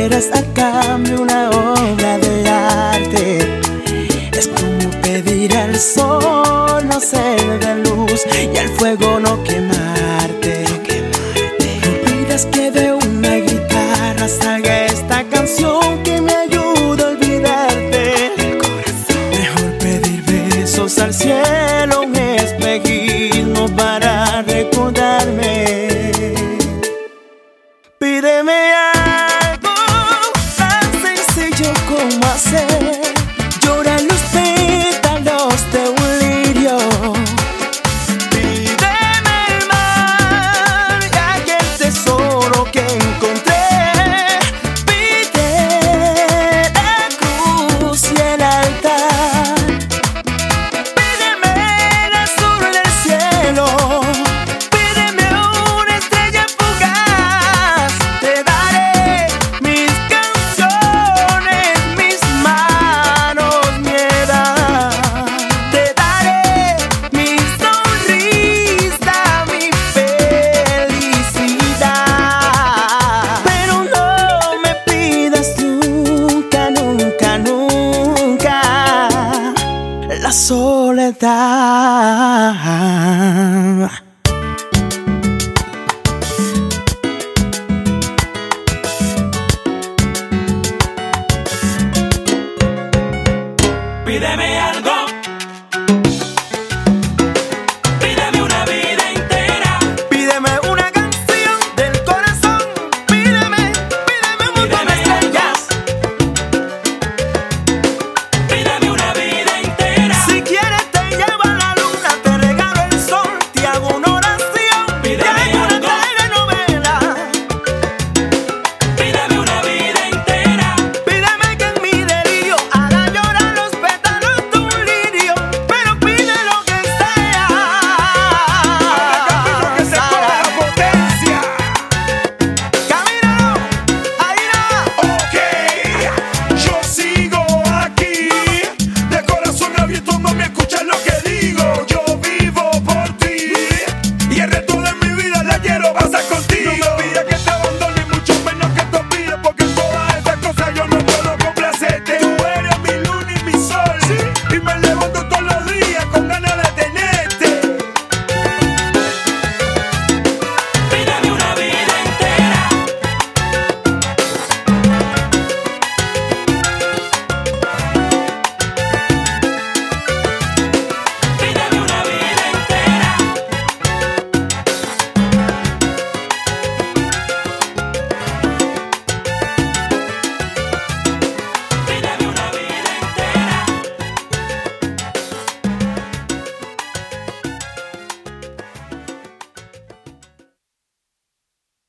esperas a cambio una obra de arte. Es como pedir al sol no ser de luz y al fuego no la soledad. Pídeme